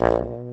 you